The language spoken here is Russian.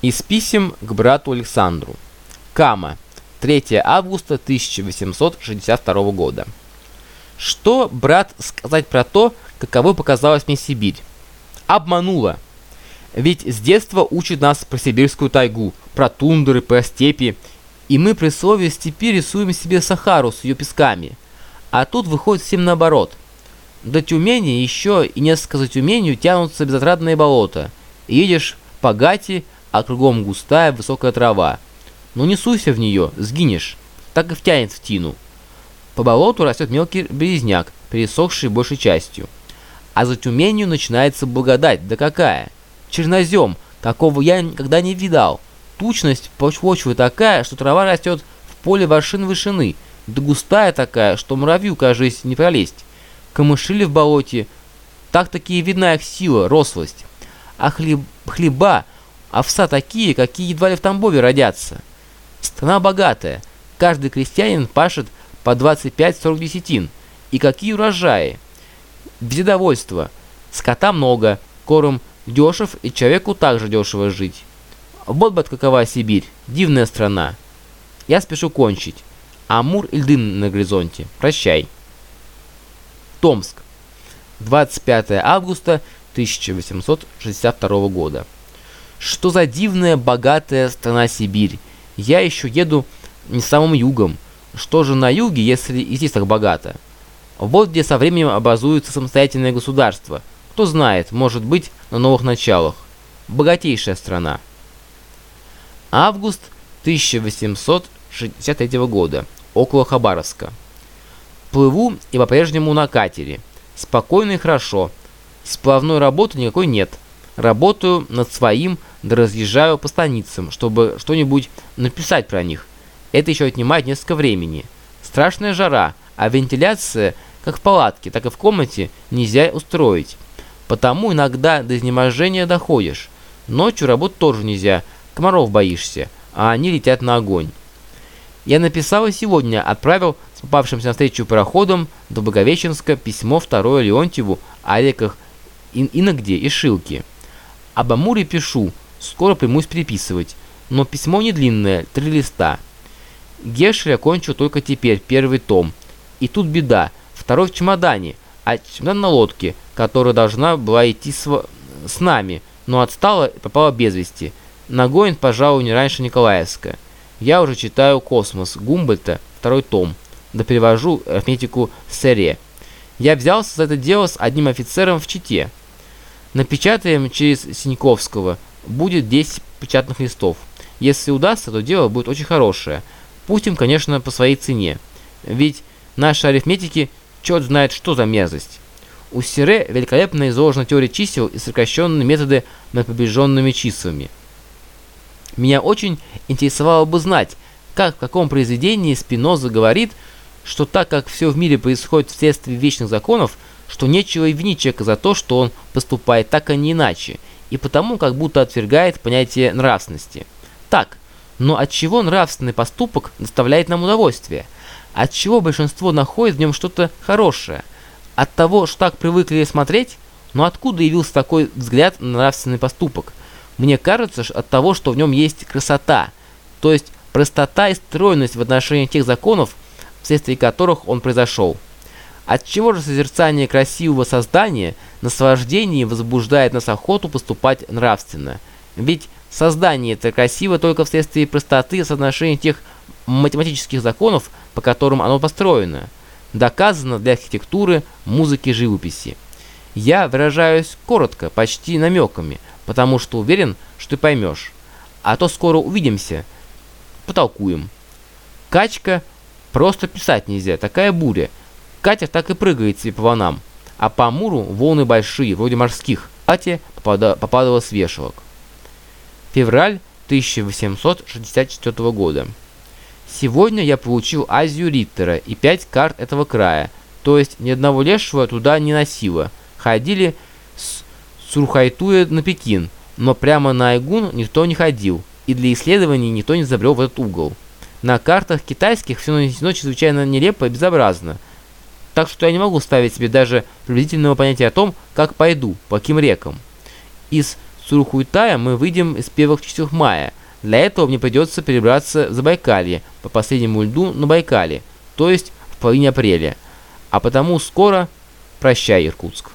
Из писем к брату Александру. Кама. 3 августа 1862 года. Что, брат, сказать про то, каково показалась мне Сибирь? Обманула. Ведь с детства учат нас про сибирскую тайгу, про тундры, про степи, и мы при слове степи рисуем себе Сахару с ее песками. А тут выходит всем наоборот. До Тюмени еще и несколько за Тюменью тянутся безотрадные болота. Едешь по гати, а кругом густая высокая трава. Ну не суйся в нее, сгинешь. Так и втянет в тину. По болоту растет мелкий березняк, пересохший большей частью. А за Тюменью начинается благодать, да какая! Чернозем, какого я никогда не видал. Тучность почвы такая, что трава растет в поле воршин вышины, да густая такая, что муравью, кажется, не пролезть. Камышили в болоте, так-таки видна их сила, рослость. А хлеб, хлеба, овса такие, какие едва ли в Тамбове родятся. Страна богатая. Каждый крестьянин пашет по 25-40 десятин. И какие урожаи. Без. Скота много, корм дешев и человеку также дешево жить. Вот бы какова Сибирь, дивная страна. Я спешу кончить. Амур и дым на горизонте. Прощай. Томск. 25 августа 1862 года. Что за дивная, богатая страна Сибирь. Я еще еду не самым югом. Что же на юге, если и здесь так богато? Вот где со временем образуется самостоятельное государство. Кто знает, может быть, на новых началах. Богатейшая страна. Август 1863 года. Около Хабаровска. Плыву и по-прежнему на катере. Спокойно и хорошо. Сплавной работы никакой нет. Работаю над своим, да разъезжаю по станицам, чтобы что-нибудь написать про них. Это еще отнимает несколько времени. Страшная жара, а вентиляция, как в палатке, так и в комнате, нельзя устроить. Потому иногда до изнеможения доходишь. Ночью работать тоже нельзя, комаров боишься, а они летят на огонь. Я написал и сегодня отправил с попавшимся навстречу пароходом до Благовещенска письмо второе Леонтьеву о реках Ин Иногде и Шилке. Об Амуре пишу, скоро примусь переписывать, но письмо не длинное, три листа. Гешель окончил только теперь, первый том. И тут беда, второй в чемодане, а чемодан на лодке, которая должна была идти с, с нами, но отстала и попала без вести. Нагоин, пожалуй, не раньше Николаевска. Я уже читаю «Космос» Гумбольта, второй том, да перевожу арифметику Сере. Я взялся за это дело с одним офицером в Чите. Напечатаем через Синьковского. Будет 10 печатных листов. Если удастся, то дело будет очень хорошее. Пустим, конечно, по своей цене. Ведь наши арифметики черт знает что за мерзость. У Сире великолепно изложена теория чисел и сокращенные методы над побежденными числами. Меня очень интересовало бы знать, как в каком произведении Спиноза говорит, что так как все в мире происходит вследствие вечных законов, что нечего и винить человека за то, что он поступает так, а не иначе, и потому как будто отвергает понятие нравственности. Так, но от чего нравственный поступок доставляет нам удовольствие? От чего большинство находит в нем что-то хорошее? От того, что так привыкли смотреть? Но откуда явился такой взгляд на нравственный поступок? Мне кажется, от того, что в нем есть красота, то есть простота и стройность в отношении тех законов, вследствие которых он произошел. Отчего же созерцание красивого создания, наслаждение возбуждает нас охоту поступать нравственно? Ведь создание это красиво только вследствие простоты соотношения тех математических законов, по которым оно построено. Доказано для архитектуры, музыки, живописи. Я выражаюсь коротко, почти намеками, потому что уверен, что ты поймешь. А то скоро увидимся, потолкуем. Качка просто писать нельзя, такая буря. Катя так и прыгает по волнам, а по Амуру волны большие, вроде морских. Катя попадала с вешалок. Февраль 1864 года. Сегодня я получил Азию Риттера и пять карт этого края, то есть ни одного лешего туда не носило. Ходили с Сурхайтуя на Пекин, но прямо на Айгун никто не ходил, и для исследований никто не забрел в этот угол. На картах китайских все нанесено чрезвычайно нелепо и безобразно, так что я не могу ставить себе даже приблизительного понятия о том, как пойду, по каким рекам. Из Сурхуйтая мы выйдем из первых часов мая. Для этого мне придется перебраться в Забайкалье по последнему льду на Байкале, то есть в половине апреля. А потому скоро прощай, Иркутск.